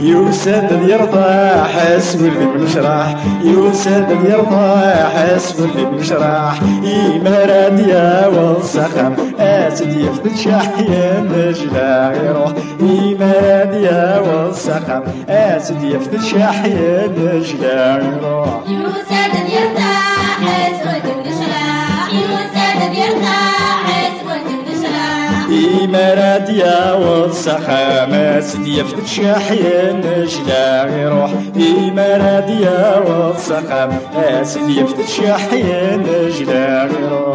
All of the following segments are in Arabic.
يوسد يرتاح اسم اللي بنشرح يوسد يرتاح اسم اللي بنشرح والسخم اسد يفتن شحيا نجلا يروح يمرد يا والسخم اسد يفتن شحيا نجلا يروح يرتاح اسود يرتاح النشرة إيمانات يا والسخامة سيدي يفتت شاحيا نجلا يروح إيمانات يا والسخامة سيدي يفتت شاحيا نجلا يروح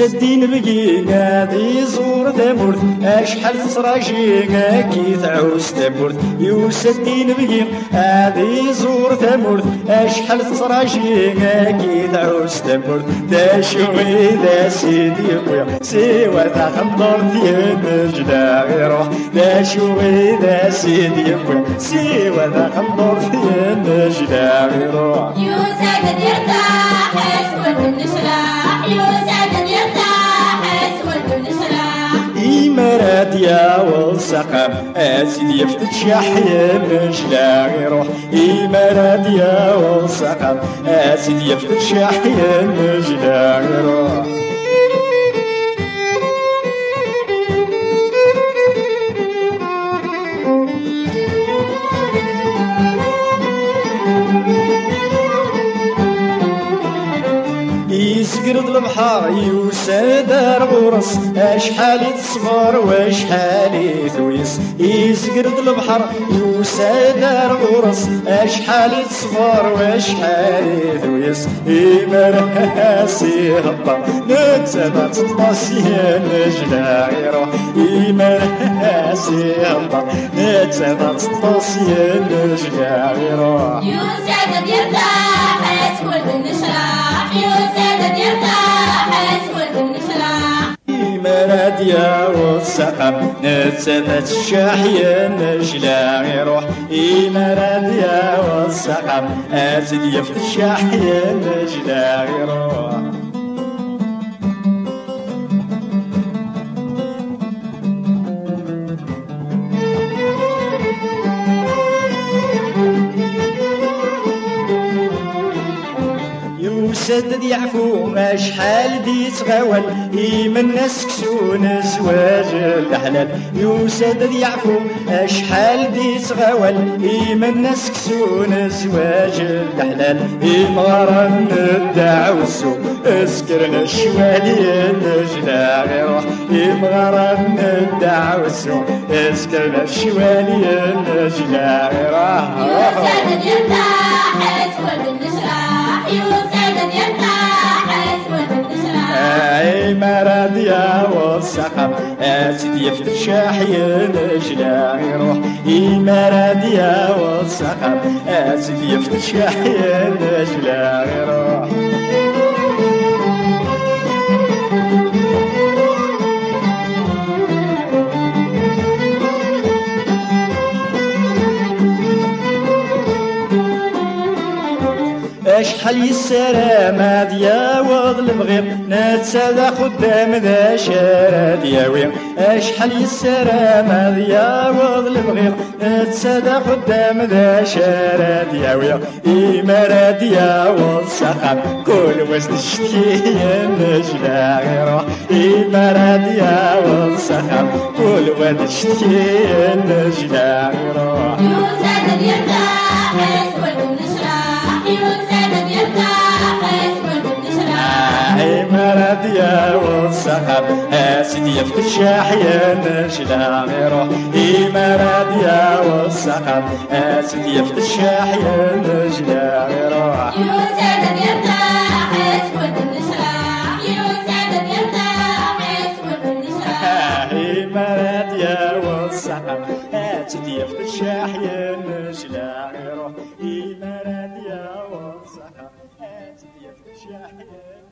يوسدين بقي نادي زور ثمرت اشحال تصراجي كي تعوس ثمرت يوسدين بقي نادي زور ثمرت اشحال تصراجي كي تعوس ثمرت دا شوي دا سيدي خويا. سيوا تا خمر ديال نجدا غيروح دا شوي دا سيدي سيوا تا خمر ديال نجدا غيروح يوسد يرتاح اسود النشرة يوسد إيمانات يا والسقم أسيدي يفتت شحيا نجلا يروح إيمانات يا والسقم أسيدي يفتت شحيا نجلا يروح يسقرد البحر يوسد غرس أشحال تصبر وأشحال ثويس يسقرد البحر يوسد غرس أشحال تصبر وأشحال ثويس إيمراسي هبا ننسى ما تطاسي نجلا غيره إيمراسي هبا ننسى ما تطاسي نجلا غيره يوسد يرتاح يا والسقم نتسدت الشاحية نجلا يروح إيمانات يا والسقم أزد يفت الشاحية نجلا يروح يوسد يعفو شحال دي تغول إيمن ناس كسون زواج الحلال يوسد يعفو شحال دي تغول إيمن ناس كسون زواج الحلال إمغران الدعوسو اسكرنا الشوالي نجلا غيروح إمغران الدعوسو اسكرنا الشوالي نجلا غيروح يوسد يرتاح يفتح شاحي نجلا يروح اي مراد يا والسقم اسيدي يفتح شاحي نجلا يروح اشحال يسرى؟ ما ديا وضل بغير نتسادى خدام ذا شارع دياوي اشحال يسرى؟ ما ديا وضل بغير نتسادى خدام ذا شارع دياوي إيمارا ديا والسقم كل وزن الشتي نجلا غيره. إيمارا ديا والسقم كل وزن الشتي نجلا غيره. يوسد يرتاح اسيدي يفتح شاحيا نجلا غيره اي مرض يا والسحب اسيدي يفتح شاحيا نجلا غيره يوسد يرتاح اسود النشرة يوسد يرتاح اسود النشرة مراد يا والصحة هاتدي في الشاحية مشلا غيره مراد يا والصحة هاتدي في الشاحية